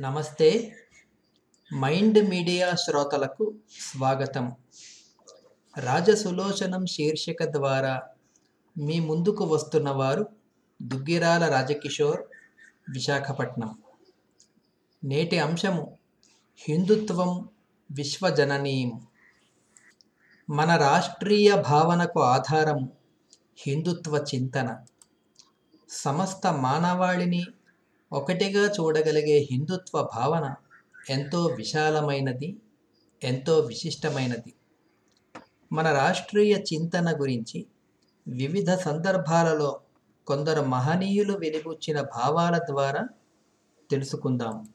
నమస్తే. Mind media శ్రోతలకు స్వాగతం. రాజసులోచనం శీర్షిక ద్వారా మీ ముందుకు వస్తున్న వారు దుగ్గిరాల రాజకిషోర్ విశాఖపట్నం. నేటి అంశము హిందుత్వం విశ్వజననీయం. మన రాష్ట్రీయ భావనకు ఆధారం హిందుత్వ చింతన. సమస్త మానవాళిని ఒకటిగా చూడగలిగే హిందుత్వ భావన ఎంతో విశాలమైనది ఎంతో విశిష్టమైనది. మన రాష్ట్రీయ చింతన గురించి వివిధ సందర్భాలలో కొందరు మహనీయులు వెలిబుచ్చిన భావాల ద్వారా తెలుసుకుందాం.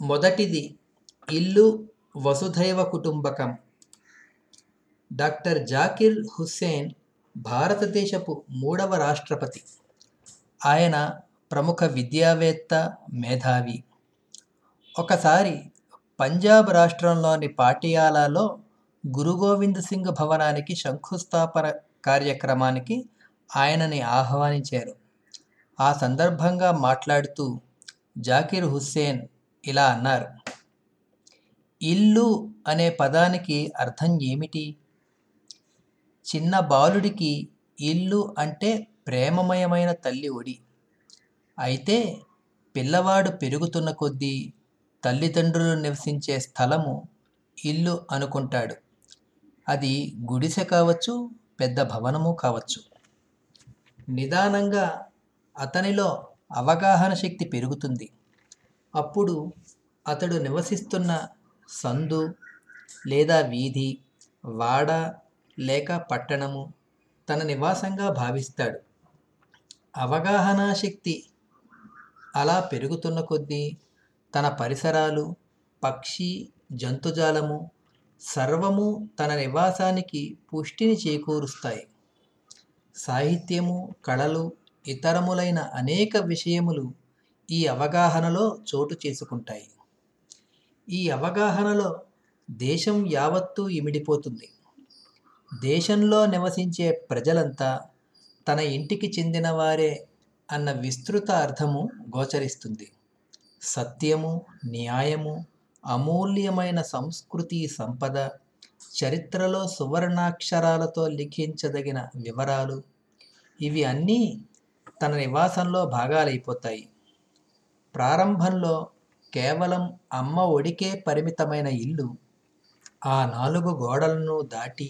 మొదటిది ఇల్లు వసుధైవ కుటుంబకం. డాక్టర్ జాకిర్ హుస్సేన్ భారతదేశపు మూడవ రాష్ట్రపతి. ఆయన ప్రముఖ విద్యావేత్త మేధావి. ఒకసారి పంజాబ్ రాష్ట్రంలోని పాటియాలాలో గురు గోవింద్ సింగ్ భవనానికి శంకుస్థాపన కార్యక్రమానికి ఆయనని ఆహ్వానించారు. ఆ సందర్భంగా మాట్లాడుతూ జాకిర్ హుస్సేన్ ఇలా అన్నారు. ఇల్లు అనే పదానికి అర్థం ఏమిటి? చిన్న బాలుడికి ఇల్లు అంటే ప్రేమమయమైన తల్లి ఒడి. అయితే పిల్లవాడు పెరుగుతున్న కొద్దీ తల్లిదండ్రులు నివసించే స్థలము ఇల్లు అనుకుంటాడు. అది గుడిసె కావచ్చు పెద్ద భవనము కావచ్చు. నిదానంగా అతనిలో అవగాహన శక్తి పెరుగుతుంది. అప్పుడు అతడు నివసిస్తున్న సందు లేదా వీధి వాడ లేక పట్టణము తన నివాసంగా భావిస్తాడు. అవగాహన శక్తి అలా పెరుగుతున్న కొద్దీ తన పరిసరాలు పక్షి జంతుజాలము సర్వము తన నివాసానికి పుష్టిని చేకూరుస్తాయి. సాహిత్యము కళలు ఇతరములైన అనేక విషయములు ఈ అవగాహనలో చోటు చేసుకుంటాయి. ఈ అవగాహనలో దేశం యావత్తూ ఇమిడిపోతుంది. దేశంలో నివసించే ప్రజలంతా తన ఇంటికి చెందిన వారే అన్న విస్తృత అర్థము గోచరిస్తుంది. సత్యము న్యాయము అమూల్యమైన సంస్కృతి సంపద చరిత్రలో సువర్ణాక్షరాలతో లిఖించదగిన వివరాలు ఇవి అన్నీ తన నివాసంలో భాగాలైపోతాయి. ప్రారంభంలో కేవలం అమ్మ ఒడికే పరిమితమైన ఇల్లు ఆ నాలుగు గోడలను దాటి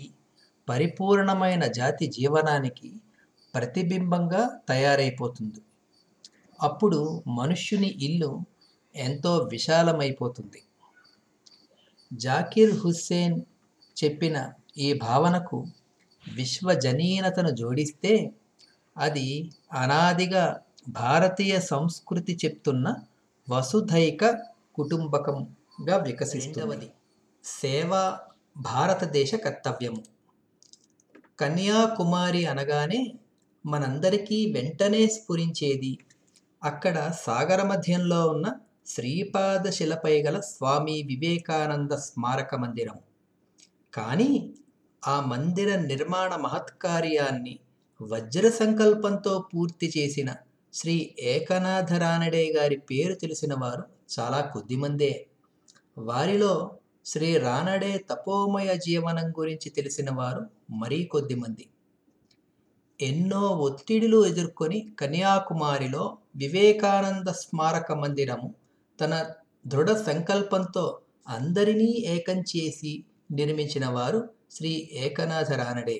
పరిపూర్ణమైన జాతి జీవనానికి ప్రతిబింబంగా తయారైపోతుంది. అప్పుడు మనుష్యుని ఇల్లు ఎంతో విశాలమైపోతుంది. జాకిర్ హుస్సేన్ చెప్పిన ఈ భావనకు విశ్వజనీనతను జోడిస్తే అది అనాదిగా భారతీయ సంస్కృతి చెప్తున్న వసుధైక కుటుంబకంగా వికసిస్తున్నది సేవ భారతదేశ కర్తవ్యము. కన్యాకుమారి అనగానే మనందరికీ వెంటనే స్ఫురించేది. అక్కడ సాగర మధ్యంలో ఉన్న శ్రీపాద శిలపై గల స్వామి వివేకానంద స్మారక మందిరం. కానీ ఆ మందిర నిర్మాణ మహత్కార్యాన్ని వజ్ర సంకల్పంతో పూర్తి చేసిన శ్రీ ఏకనాథ రానడే గారి పేరు తెలిసిన వారు చాలా కొద్దిమందే వారిలో శ్రీ రానడే తపోమయ జీవనం గురించి తెలిసిన వారు మరీ కొద్దిమంది ఎన్నో ఒత్తిడులు ఎదుర్కొని కన్యాకుమారిలో వివేకానంద స్మారక మందిరము తన దృఢ సంకల్పంతో అందరినీ ఏకం చేసి నిర్మించిన వారు శ్రీ ఏకనాథ రానడే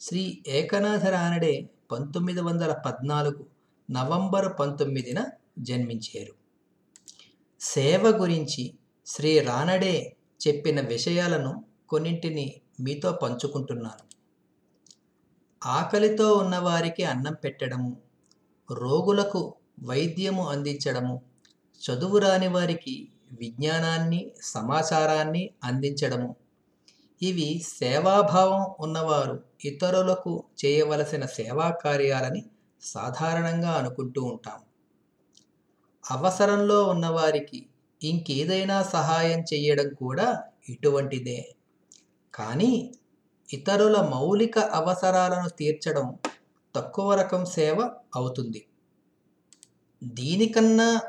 శ్రీ ఏకనాథ రానడే పంతొమ్మిది వందల పద్నాలుగు నవంబర్ పంతొమ్మిదిన జన్మించారు. సేవ గురించి శ్రీ రానడే చెప్పిన విషయాలను కొన్నింటిని మీతో పంచుకుంటున్నాను. ఆకలితో ఉన్నవారికి అన్నం పెట్టడము రోగులకు వైద్యము అందించడము చదువు రాని వారికి విజ్ఞానాన్ని సమాచారాన్ని అందించడము. ఇవి సేవాభావం ఉన్నవారు ఇతరులకు చేయవలసిన సేవా కార్యాలని సాధారణంగా అనుకుంటూ ఉంటాం. అవసరంలో ఉన్నవారికి ఇంకేదైనా సహాయం చేయడం కూడా ఇటువంటిదే. కానీ ఇతరుల మౌలిక అవసరాలను తీర్చడం తక్కువ రకం సేవ అవుతుంది. దీనికన్నా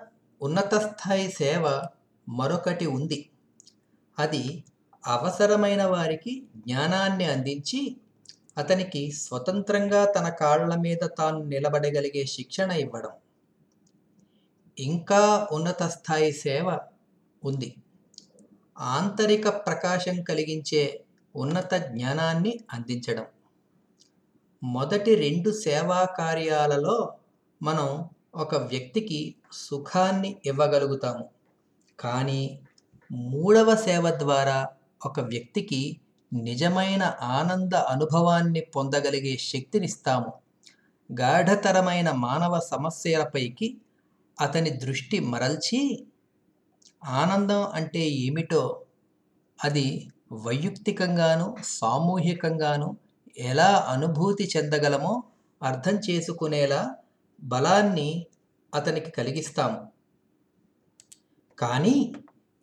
ఉన్నత స్థాయి సేవ మరొకటి ఉంది. అది అవసరమైన వారికి జ్ఞానాన్ని అందించి అతనికి స్వతంత్రంగా తన కాళ్ళ మీద తాను నిలబడగలిగే శిక్షణ ఇవ్వడం. ఇంకా ఉన్నత స్థాయి సేవ ఉంది. ఆంతరిక ప్రకాశం కలిగించే ఉన్నత జ్ఞానాన్ని అందించడం. మొదటి రెండు సేవా కార్యాలలో మనం ఒక వ్యక్తికి సుఖాన్ని ఇవ్వగలుగుతాము. కానీ మూడవ సేవ ద్వారా ఒక వ్యక్తికి నిజమైన ఆనంద అనుభవాన్ని పొందగలిగే శక్తినిస్తాము గాఢతరమైన మానవ సమస్యలపైకి అతని దృష్టి మరల్చి ఆనందం అంటే ఏమిటో అది వైయక్తికంగాను సామూహికంగాను ఎలా అనుభూతి చెందగలమో అర్థం చేసుకునేలా బలాన్ని అతనికి కలిగిస్తాము. కానీ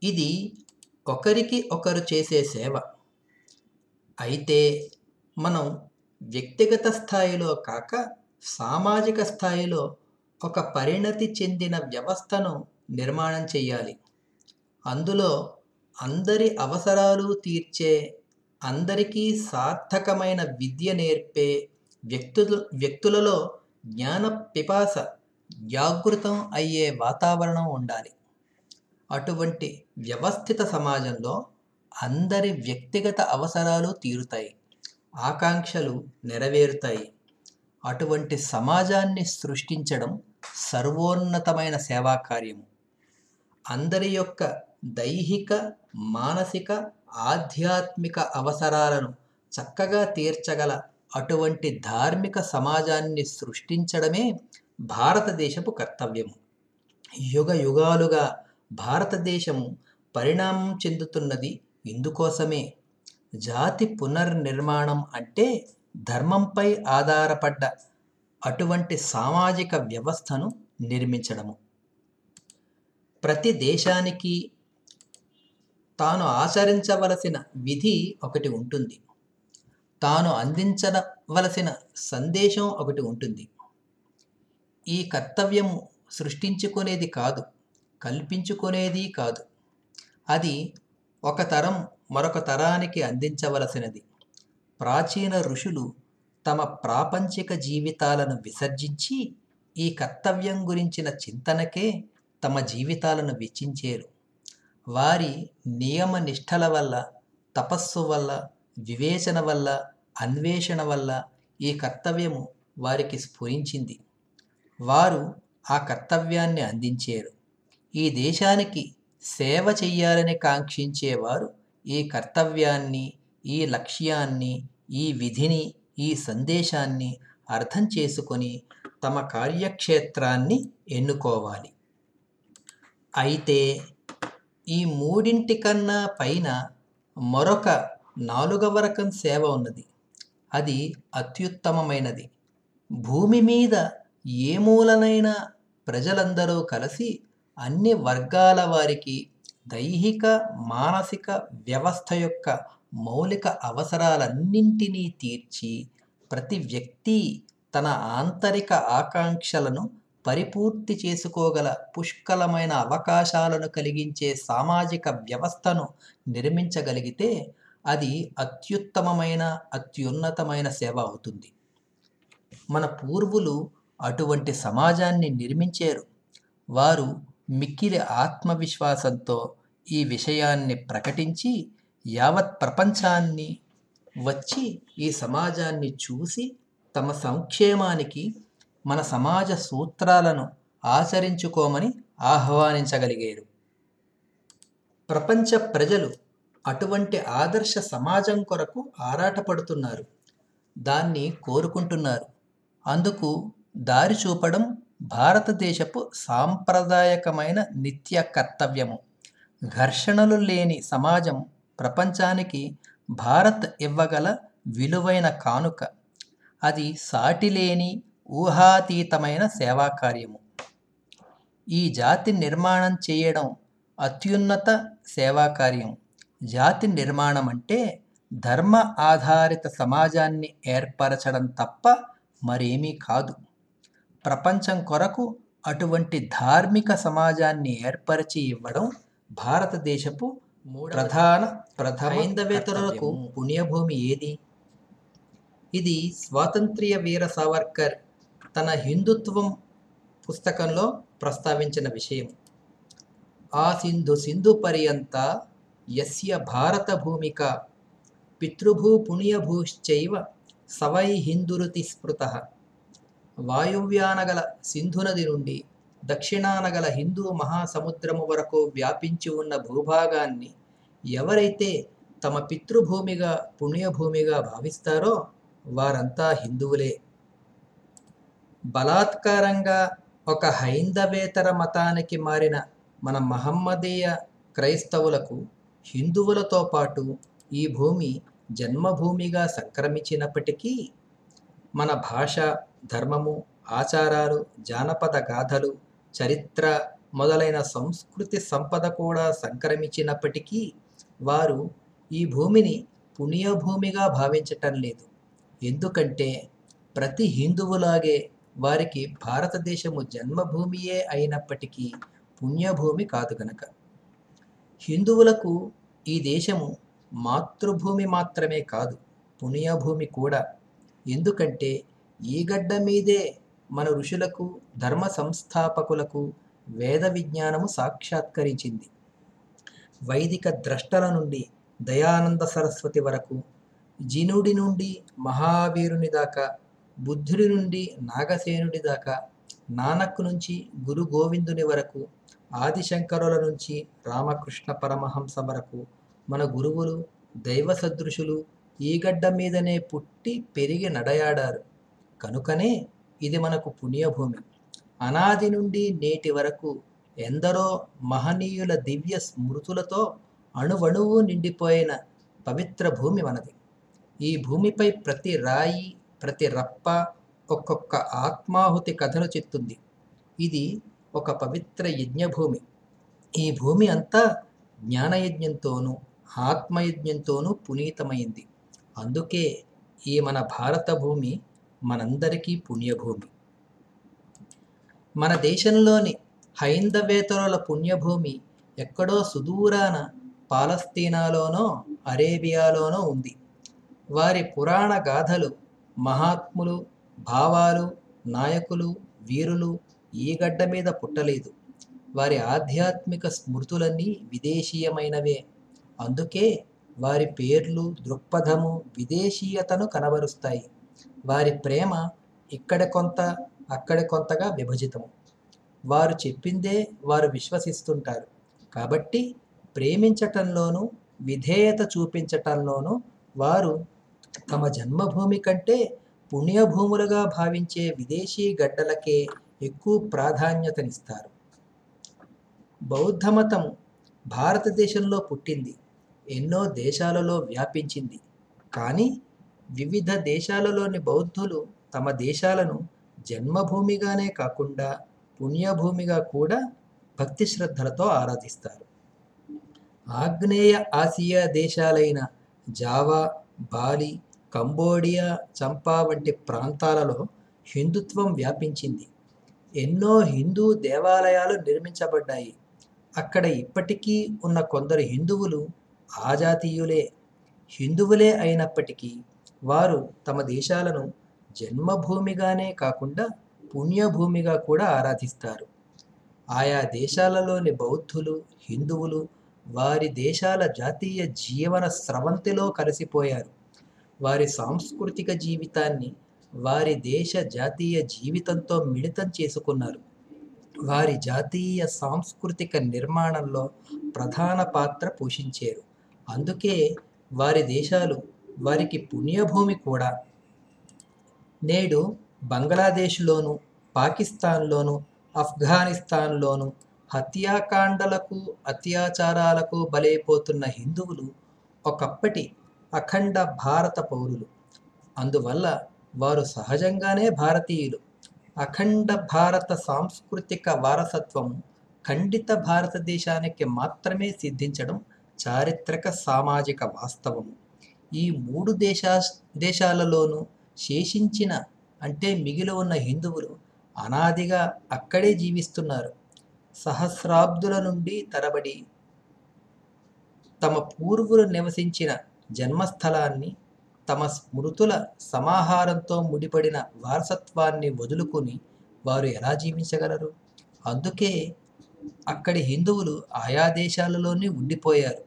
ఇది ఒకరికి ఒకరు చేసే సేవ. అయితే మనం వ్యక్తిగత స్థాయిలో కాక సామాజిక స్థాయిలో ఒక పరిణతి చెందిన వ్యవస్థను నిర్మాణం చేయాలి అందులో అందరి అవసరాలు తీర్చే అందరికీ సార్థకమైన విద్య నేర్పే వ్యక్తులు వ్యక్తులలో జ్ఞాన పిపాస జాగృతం అయ్యే వాతావరణం ఉండాలి. అటువంటి వ్యవస్థిత సమాజంలో అందరి వ్యక్తిగత అవసరాలు తీరుతాయి ఆకాంక్షలు నెరవేరుతాయి. అటువంటి సమాజాన్ని సృష్టించడం సర్వోన్నతమైన సేవా కార్యము అందరి యొక్క దైహిక మానసిక ఆధ్యాత్మిక అవసరాలను చక్కగా తీర్చగల అటువంటి ధార్మిక సమాజాన్ని సృష్టించడమే భారతదేశపు కర్తవ్యము. యుగ యుగాలుగా భారతదేశము పరిణామం చెందుతున్నది ఇందుకోసమే. జాతి పునర్నిర్మాణం అంటే ధర్మంపై ఆధారపడ్డ అటువంటి సామాజిక వ్యవస్థను నిర్మించడము. ప్రతి దేశానికి తాను ఆచరించవలసిన విధి ఒకటి ఉంటుంది. తాను అందించవలసిన సందేశం ఒకటి ఉంటుంది. ఈ కర్తవ్యము సృష్టించుకునేది కాదు కల్పించుకునేది కాదు. అది ఒక తరం మరొక తరానికి అందించవలసినది. ప్రాచీన ఋషులు తమ ప్రాపంచిక జీవితాలను విసర్జించి ఈ కర్తవ్యం గురించిన చింతనకే తమ జీవితాలను వెచ్చించారు. వారి నియమ నిష్టల వల్ల తపస్సు వల్ల వివేచన వల్ల అన్వేషణ వల్ల ఈ కర్తవ్యము వారికి స్ఫురించింది. వారు ఆ కర్తవ్యాన్ని అందించారు. ఈ దేశానికి సేవ చెయ్యాలని కాంక్షించేవారు ఈ కర్తవ్యాన్ని ఈ లక్ష్యాన్ని ఈ విధిని ఈ సందేశాన్ని అర్థం చేసుకొని తమ కార్యక్షేత్రాన్ని ఎన్నుకోవాలి. అయితే ఈ మూడింటి కన్నా పైన మరొక నాలుగవ రకం సేవ ఉన్నది. అది అత్యుత్తమమైనది. భూమి మీద ఏ మూలనైనా ప్రజలందరూ కలిసి అన్ని వర్గాల వారికి దైహిక మానసిక వ్యవస్థ యొక్క మౌలిక అవసరాలన్నింటినీ తీర్చి ప్రతి వ్యక్తి తన ఆంతరిక ఆకాంక్షలను పరిపూర్తి చేసుకోగల పుష్కలమైన అవకాశాలను కలిగించే సామాజిక వ్యవస్థను నిర్మించగలిగితే అది అత్యుత్తమమైన అత్యున్నతమైన సేవ అవుతుంది. మన పూర్వులు అటువంటి సమాజాన్ని నిర్మించారు. వారు మిక్కిలి ఆత్మవిశ్వాసంతో ఈ విషయాన్ని ప్రకటించి యావత్ ప్రపంచాన్ని వచ్చి ఈ సమాజాన్ని చూసి తమ సంక్షేమానికి మన సమాజ సూత్రాలను ఆచరించుకోమని ఆహ్వానించగలిగారు. ప్రపంచ ప్రజలు అటువంటి ఆదర్శ సమాజం కొరకు ఆరాటపడుతున్నారు. దాన్ని కోరుకుంటున్నారు. అందుకు దారి చూపడం భారతదేశపు సాంప్రదాయకమైన నిత్య కర్తవ్యము. ఘర్షణలు లేని సమాజం ప్రపంచానికి భారత్ ఇవ్వగల విలువైన కానుక. అది సాటిలేని ఊహాతీతమైన సేవా కార్యము ఈ జాతి నిర్మాణం చేయడం అత్యున్నత సేవా కార్యం జాతి నిర్మాణం అంటే ధర్మ ఆధారిత సమాజాన్ని ఏర్పరచడం తప్ప మరేమీ కాదు. ప్రపంచం కొరకు అటువంటి ధార్మిక సమాజాన్ని ఏర్పరిచి ఇవ్వడం భారతదేశపు ప్రధాన ప్రథమైందవేతరులకు పుణ్యభూమి ఏది? ఇది స్వాతంత్ర్య వీర సావర్కర్ తన హిందుత్వం పుస్తకంలో ప్రస్తావించిన విషయం. ఆ సింధు సింధు పర్యంత యస్య భారత భూమిక పితృభూ పుణ్యభూశ్చైవ సవై హిందురుతి స్మృత. వాయువ్యానగల సింధు నది నుండి దక్షిణానగల హిందూ మహాసముద్రము వరకు వ్యాపించి ఉన్న భూభాగాన్ని ఎవరైతే తమ పితృభూమిగా పుణ్యభూమిగా భావిస్తారో వారంతా హిందువులే. బలాత్కారంగా ఒక హైందవేతర మతానికి మారిన మన మహమ్మదీయ క్రైస్తవులకు హిందువులతో పాటు ఈ భూమి జన్మభూమిగా సంక్రమించినప్పటికీ మన భాష ధర్మము ఆచారాలు జానపద గాథలు చరిత్ర మొదలైన సంస్కృతి సంపద కూడా సంక్రమించినప్పటికీ వారు ఈ భూమిని పుణ్యభూమిగా భావించటం లేదు. ఎందుకంటే ప్రతి హిందువులాగే వారికి భారతదేశము జన్మభూమియే అయినప్పటికీ పుణ్యభూమి కాదు గనక. హిందువులకు ఈ దేశము మాతృభూమి మాత్రమే కాదు పుణ్యభూమి కూడా. ఎందుకంటే ఈ గడ్డ మీదే మన ఋషులకు ధర్మ సంస్థాపకులకు వేద విజ్ఞానము సాక్షాత్కరించింది. వైదిక ద్రష్టల నుండి దయానంద సరస్వతి వరకు జినుడి నుండి మహావీరుని దాకా బుద్ధుడి నుండి నాగసేనుడి దాకా నానక్ నుంచి గురు గోవిందుని వరకు ఆదిశంకరుల నుంచి రామకృష్ణ పరమహంస వరకు మన గురువులు దైవ సదృశులు ఈ గడ్డ మీదనే పుట్టి పెరిగి నడయాడారు. కనుకనే ఇది మనకు పుణ్యభూమి. అనాది నుండి నేటి వరకు ఎందరో మహనీయుల దివ్య స్మృతులతో అణువణువు నిండిపోయిన పవిత్ర భూమి మనది. ఈ భూమిపై ప్రతి రాయి ప్రతి రప్ప ఒక్కొక్క ఆత్మాహుతి కథను చెప్తుంది. ఇది ఒక పవిత్ర యజ్ఞభూమి. ఈ భూమి అంతా జ్ఞానయజ్ఞంతోనూ ఆత్మయజ్ఞంతోనూ పునీతమైంది. అందుకే ఈ మన భారత భూమి మనందరికీ పుణ్యభూమి. మన దేశంలోని హైందవేతరుల పుణ్యభూమి ఎక్కడో సుదూరాన పాలస్తీనాలోనో అరేబియాలోనో ఉంది. వారి పురాణ గాథలు మహాత్ములు భావాలు నాయకులు వీరులు ఈ గడ్డ మీద పుట్టలేదు. వారి ఆధ్యాత్మిక స్మృతులన్నీ విదేశీయమైనవే. అందుకే వారి పేర్లు దృక్పథము విదేశీయతను కనబరుస్తాయి. వారి ప్రేమ ఇక్కడ కొంత అక్కడ కొంతగా విభజితము. వారు చెప్పిందే వారు విశ్వసిస్తుంటారు. కాబట్టి ప్రేమించటంలోనూ విధేయత చూపించటంలోనూ వారు తమ జన్మభూమి కంటే పుణ్యభూములుగా భావించే విదేశీ గడ్డలకే ఎక్కువ ప్రాధాన్యతనిస్తారు. బౌద్ధమతం భారతదేశంలో పుట్టింది ఎన్నో దేశాలలో వ్యాపించింది. కానీ వివిధ దేశాలలోని బౌద్ధులు తమ దేశాలను జన్మభూమిగానే కాకుండా పుణ్యభూమిగా కూడా భక్తి శ్రద్ధలతో ఆరాధిస్తారు. ఆగ్నేయ ఆసియా దేశాలైన జావా బాలి కంబోడియా చంపా వంటి ప్రాంతాలలో హిందుత్వం వ్యాపించింది. ఎన్నో హిందూ దేవాలయాలు నిర్మించబడ్డాయి. అక్కడ ఇప్పటికీ ఉన్న కొందరు హిందువులు ఆజాతీయులే. హిందువులే అయినప్పటికీ వారు తమ దేశాలను జన్మభూమిగానే కాకుండా పుణ్యభూమిగా కూడా ఆరాధిస్తారు. ఆయా దేశాలలోని బౌద్ధులు హిందువులు వారి దేశాల జాతీయ జీవన స్రవంతిలో కలిసిపోయారు. వారి సాంస్కృతిక జీవితాన్ని వారి దేశ జాతీయ జీవితంతో మిళితం చేసుకున్నారు. వారి జాతీయ సాంస్కృతిక నిర్మాణంలో ప్రధాన పాత్ర పోషించారు. అందుకే వారి దేశాలు వారికి పుణ్యభూమి కూడా. నేడు బంగ్లాదేశ్లోను పాకిస్తాన్లోను ఆఫ్ఘనిస్తాన్లోను హత్యాకాండలకు అత్యాచారాలకు బలైపోతున్న హిందువులు ఒకప్పటి అఖండ భారత పౌరులు. అందువల్ల వారు సహజంగానే భారతీయులు. అఖండ భారత సాంస్కృతిక వారసత్వం ఖండిత భారతదేశానికి మాత్రమే సిద్ధించడం చారిత్రక సామాజిక వాస్తవము ఈ మూడు దేశా దేశాలలోనూ శేషించిన అంటే మిగిలి ఉన్న హిందువులు అనాదిగా అక్కడే జీవిస్తున్నారు. సహస్రాబ్దుల నుండి తరబడి తమ పూర్వులు నివసించిన జన్మస్థలాన్ని తమ స్మృతుల సమాహారంతో ముడిపడిన వారసత్వాన్ని వదులుకొని వారు ఎలా జీవించగలరు? అందుకే అక్కడి హిందువులు ఆయా దేశాలలోనే ఉండిపోయారు.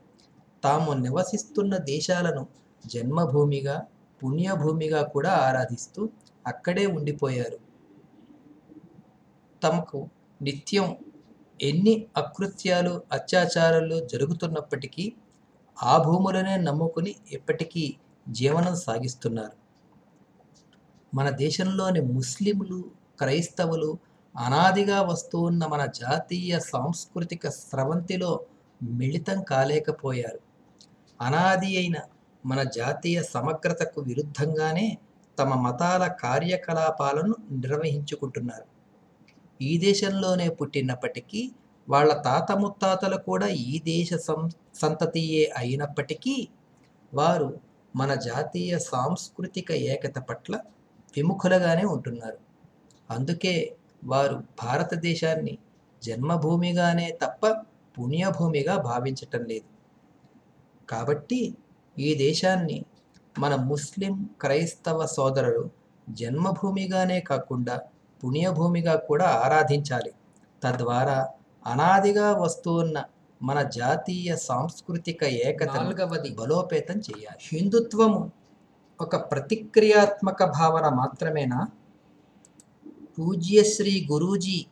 తాము నివసిస్తున్న దేశాలను జన్మభూమిగా పుణ్యభూమిగా కూడా ఆరాధిస్తూ అక్కడే ఉండిపోయారు. తమకు నిత్యం ఎన్ని అకృత్యాలు అత్యాచారాలు జరుగుతున్నప్పటికీ ఆ భూములనే నమ్ముకుని ఇప్పటికీ జీవనం సాగిస్తున్నారు. మన దేశంలోని ముస్లింలు క్రైస్తవులు అనాదిగా వస్తూ ఉన్న మన జాతీయ సాంస్కృతిక స్రవంతిలో మిళితం కాలేకపోయారు. అనాది అయిన మన జాతీయ సమగ్రతకు విరుద్ధంగానే తమ మతాల కార్యకలాపాలను నిర్వహించుకుంటున్నారు. ఈ దేశంలోనే పుట్టినప్పటికీ వాళ్ళ తాత ముత్తాతలు కూడా ఈ దేశ సం సంతతియే అయినప్పటికీ వారు మన జాతీయ సాంస్కృతిక ఏకత పట్ల విముఖులుగానే ఉంటున్నారు. అందుకే వారు భారతదేశాన్ని జన్మభూమిగానే తప్ప పుణ్యభూమిగా భావించటం లేదు. కాబట్టి ఈ దేశాన్ని మన ముస్లిం క్రైస్తవ సోదరులు జన్మభూమిగానే కాకుండా పుణ్యభూమిగా కూడా ఆరాధించాలి. తద్వారా అనాదిగా వస్తున్న మన జాతీయ సాంస్కృతిక ఏకత నాలుగవది. బలోపేతం చేయాలి. హిందుత్వము ఒక ప్రతిక్రియాత్మక భావన మాత్రమేనా? పూజ్యశ్రీ గురూజీ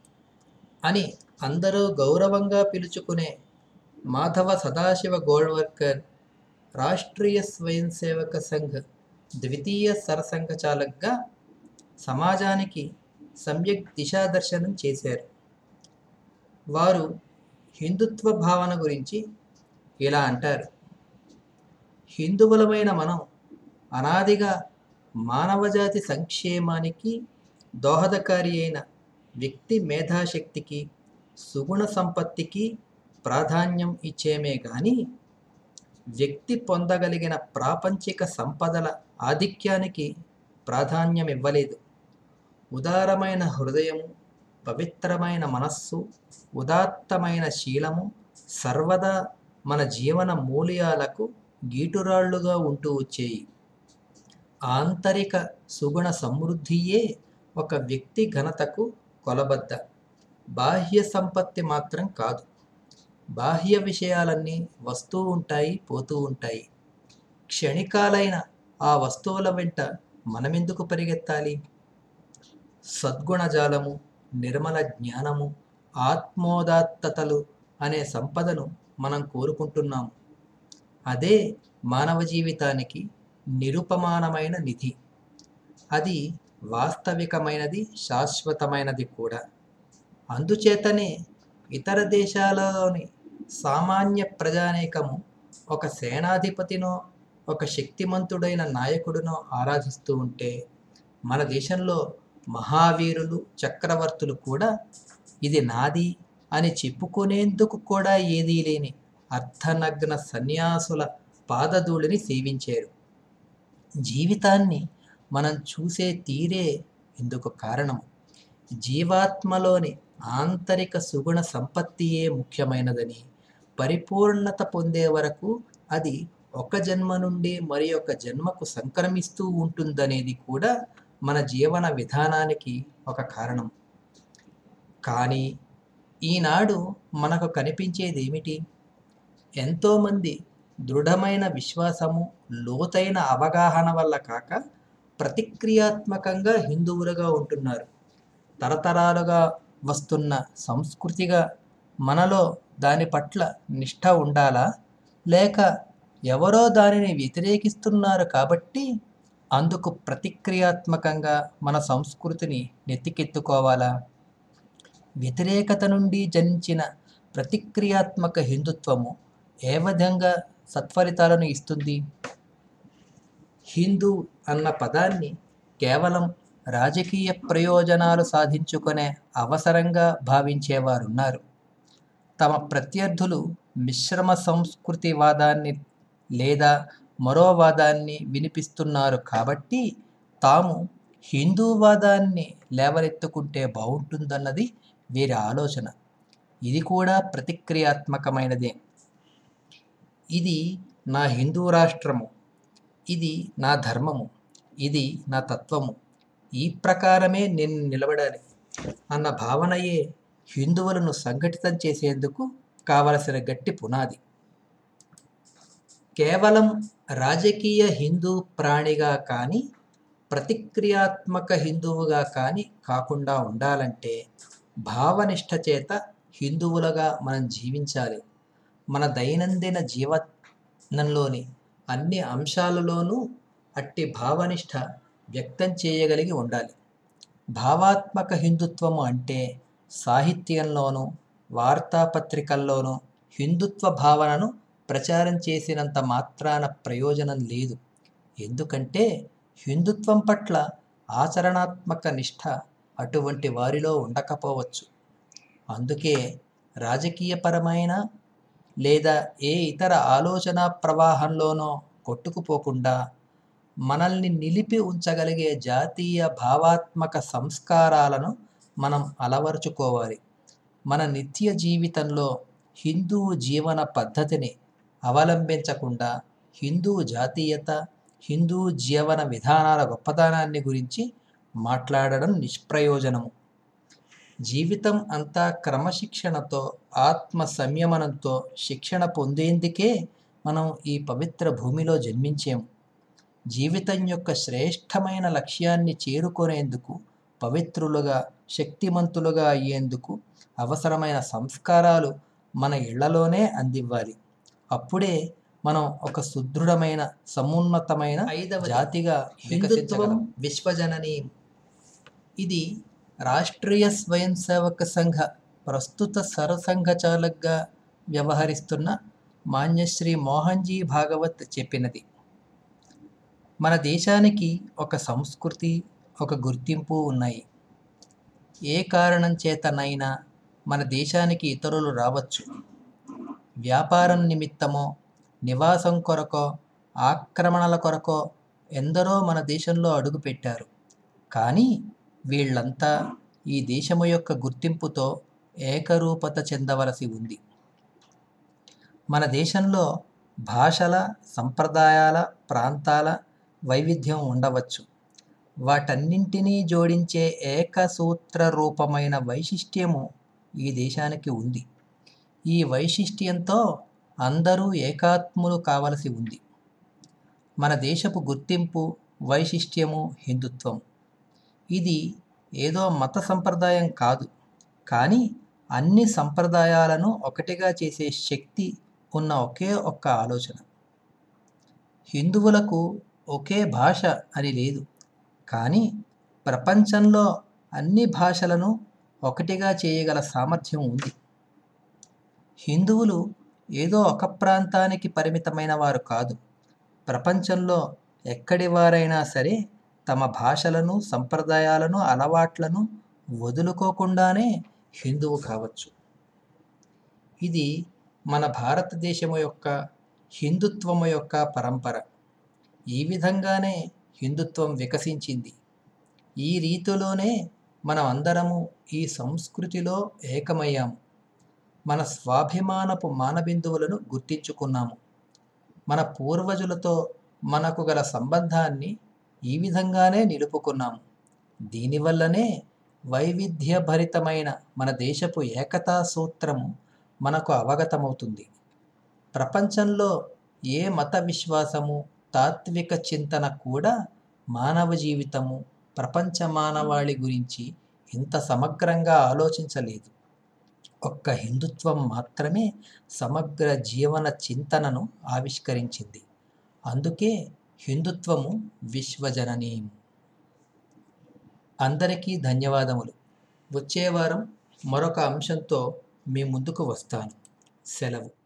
అని అందరూ గౌరవంగా పిలుచుకునే మాధవ సదాశివ గోల్వర్కర్ రాష్ట్రీయ స్వయం సేవక సంఘ్ ద్వితీయ సరసంఘచాలక్గా సమాజానికి సమ్యక్ దిశాదర్శనం చేశారు. వారు హిందుత్వ భావన గురించి ఇలా అంటారు. హిందువులమైన మనం అనాదిగా మానవజాతి సంక్షేమానికి దోహదకారి అయిన వ్యక్తి మేధాశక్తికి సుగుణ సంపత్తికి ప్రాధాన్యం ఇచ్చేమే కానీ వ్యక్తి పొందగలిగిన ప్రాపంచిక సంపదల ఆధిక్యానికి ప్రాధాన్యం ఇవ్వలేదు ఉదారమైన హృదయము పవిత్రమైన మనస్సు ఉదాత్తమైన శీలము సర్వదా మన జీవన మూల్యాలకు గీటురాళ్ళుగా ఉంటూ వచ్చేయి. ఆంతరిక సుగుణ సమృద్ధియే ఒక వ్యక్తి ఘనతకు కొలబద్ద. బాహ్య సంపత్తి మాత్రం కాదు. బాహ్య విషయాలన్నీ వస్తూ ఉంటాయి పోతూ ఉంటాయి. క్షణికాలైన ఆ వస్తువుల వెంట మనమెందుకు పరిగెత్తాలి? సద్గుణజాలము నిర్మల జ్ఞానము ఆత్మోదాత్తతలు అనే సంపదను మనం కోరుకుంటున్నాము. అదే మానవ జీవితానికి నిరుపమానమైన నిధి. అది వాస్తవికమైనది శాశ్వతమైనది కూడా. అందుచేతనే ఇతర దేశాలలోని సామాన్య ప్రజానేకము ఒక సేనాధిపతినో ఒక శక్తిమంతుడైన నాయకుడినో ఆరాధిస్తూ ఉంటే మన దేశంలో మహావీరులు చక్రవర్తులు కూడా ఇది నాది అని చెప్పుకునేందుకు కూడా ఏదీ లేని అర్థనగ్న సన్యాసుల పాదధూళిని సేవించారు. జీవితాన్ని మనం చూసే తీరే ఇందుకు కారణం జీవాత్మలోని ఆంతరిక సుగుణ సంపత్తియే ముఖ్యమైనదని పరిపూర్ణత పొందే వరకు అది ఒక జన్మ నుండి మరి ఒక జన్మకు సంక్రమిస్తూ ఉంటుందనేది కూడా మన జీవన విధానానికి ఒక కారణం. కానీ ఈనాడు మనకు కనిపించేది ఏమిటి ఎంతోమంది దృఢమైన విశ్వాసము లోతైన అవగాహన వల్ల కాక ప్రతిక్రియాత్మకంగా హిందువులుగా ఉంటున్నారు. తరతరాలుగా వస్తున్న సంస్కృతిగా మనలో దాని పట్ల నిష్ఠ ఉండాలా? లేక ఎవరో దానిని వ్యతిరేకిస్తున్నారు కాబట్టి అందుకు ప్రతిక్రియాత్మకంగా మన సంస్కృతిని నెత్తికెత్తుకోవాలా? వ్యతిరేకత నుండి జనించిన ప్రతిక్రియాత్మక హిందుత్వము ఏ విధంగా సత్ఫలితాలను ఇస్తుంది? హిందూ అన్న పదాన్ని కేవలం రాజకీయ ప్రయోజనాలు సాధించుకునే అవసరంగా భావించేవారున్నారు. తమ ప్రత్యర్థులు మిశ్రమ సంస్కృతివాదాన్ని లేదా మరో వాదాన్ని వినిపిస్తున్నారు కాబట్టి తాము హిందూవాదాన్ని లేవనెత్తుకుంటే బాగుంటుందన్నది వీరి ఆలోచన. ఇది కూడా ప్రతిక్రియాత్మకమైనదే. ఇది నా హిందూ రాష్ట్రము. ఇది నా ధర్మము. ఇది నా తత్వము. ఈ ప్రకారమే నేను నిలబడాలి అన్న భావనయే హిందువులను సంఘటితం చేసేందుకు కావలసిన గట్టి పునాది. కేవలం రాజకీయ హిందూ ప్రాణిగా కానీ ప్రతిక్రియాత్మక హిందువుగా కానీ కాకుండా ఉండాలంటే భావనిష్ట చేత హిందువులుగా మనం జీవించాలి. మన దైనందిన జీవనంలోని అన్ని అంశాలలోనూ అట్టి భావనిష్ట వ్యక్తం చేయగలిగి ఉండాలి. భావాత్మక హిందుత్వము అంటే సాహిత్యంలోనూ వార్తాపత్రికల్లోనూ హిందుత్వ భావనను ప్రచారం చేసినంత మాత్రాన ప్రయోజనం లేదు. ఎందుకంటే హిందుత్వం పట్ల ఆచరణాత్మక నిష్ఠ అటువంటి వారిలో ఉండకపోవచ్చు. అందుకే రాజకీయపరమైన లేదా ఏ ఇతర ఆలోచన ప్రవాహంలోనో కొట్టుకుపోకుండా మనల్ని నిలిపి ఉంచగలిగే జాతీయ భావాత్మక సంస్కారాలను మనం అలవరుచుకోవాలి. మన నిత్య జీవితంలో హిందూ జీవన పద్ధతిని అవలంబించకుండా హిందూ జాతీయత హిందూ జీవన విధానాల గొప్పతనాన్ని గురించి మాట్లాడడం నిష్ప్రయోజనము. జీవితం అంతా క్రమశిక్షణతో ఆత్మ సంయమనంతో శిక్షణ పొందేందుకే మనం ఈ పవిత్ర భూమిలో జన్మించాము జీవితం యొక్క శ్రేష్టమైన లక్ష్యాన్ని చేరుకునేందుకు పవిత్రులుగా శక్తిమంతులుగా అయ్యేందుకు అవసరమైన సంస్కారాలు మన ఇళ్ళలోనే అందివ్వాలి. అప్పుడే మనం ఒక సుదృఢమైన సమున్నతమైన ఐదవ జాతిగా హిందుత్వం విశ్వజనని. ఇది రాష్ట్రీయ స్వయం సేవక సంఘ ప్రస్తుత సరసంఘచాలకుగా వ్యవహరిస్తున్న మాన్యశ్రీ మోహన్జీ భాగవత్ చెప్పినది. మన దేశానికి ఒక సంస్కృతి ఒక గుర్తింపు ఉన్నాయి. ఏ కారణం చేతనైనా మన దేశానికి ఇతరులు రావచ్చు. వ్యాపారం నిమిత్తమో నివాసం కొరకో ఆక్రమణల కొరకో ఎందరో మన దేశంలో అడుగుపెట్టారు కానీ వీళ్ళంతా ఈ దేశము యొక్క గుర్తింపుతో ఏకరూపత చెందవలసి ఉంది. మన దేశంలో భాషల సంప్రదాయాల ప్రాంతాల వైవిధ్యం ఉండవచ్చు. వాటన్నింటినీ జోడించే ఏకసూత్ర రూపమైన వైశిష్ట్యము ఈ దేశానికి ఉంది. ఈ వైశిష్ట్యంతో అందరూ ఏకాత్ములు కావలసి ఉంది. మన దేశపు గుర్తింపు వైశిష్ట్యము హిందుత్వం. ఇది ఏదో మత సంప్రదాయం కాదు. కానీ అన్ని సంప్రదాయాలను ఒకటిగా చేసే శక్తి ఉన్న ఒకే ఒక్క ఆలోచన. హిందువులకు ఒకే భాష అని లేదు. కానీ ప్రపంచంలో అన్ని భాషలను ఒకటిగా చేయగల సామర్థ్యం ఉంది. హిందువులు ఏదో ఒక ప్రాంతానికి పరిమితమైన వారు కాదు. ప్రపంచంలో ఎక్కడి వారైనా సరే తమ భాషలను సంప్రదాయాలను అలవాట్లను వదులుకోకుండానే హిందువు కావచ్చు. ఇది మన భారతదేశము యొక్క హిందుత్వము యొక్క పరంపర. ఈ విధంగానే హిందుత్వం వికసించింది. ఈ రీతిలోనే మనం అందరము ఈ సంస్కృతిలో ఏకమయ్యాము. మన స్వాభిమానపు మానబిందువులను గుర్తించుకున్నాము. మన పూర్వజులతో మనకు గల సంబంధాన్ని ఈ విధంగానే నిలుపుకున్నాము. దీనివల్లనే వైవిధ్యభరితమైన మన దేశపు ఏకతా సూత్రము మనకు అవగతమవుతుంది. ప్రపంచంలో ఏ మత విశ్వాసము తాత్విక చింతన కూడా మానవ జీవితము ప్రపంచ మానవాళి గురించి ఇంత సమగ్రంగా ఆలోచించలేదు. ఒక్క హిందుత్వం మాత్రమే సమగ్ర జీవన చింతనను ఆవిష్కరించింది. అందుకే హిందుత్వము విశ్వజననీ. అందరికీ ధన్యవాదములు. వచ్చే వారం మరొక అంశంతో మీ ముందుకు వస్తాను. సెలవు.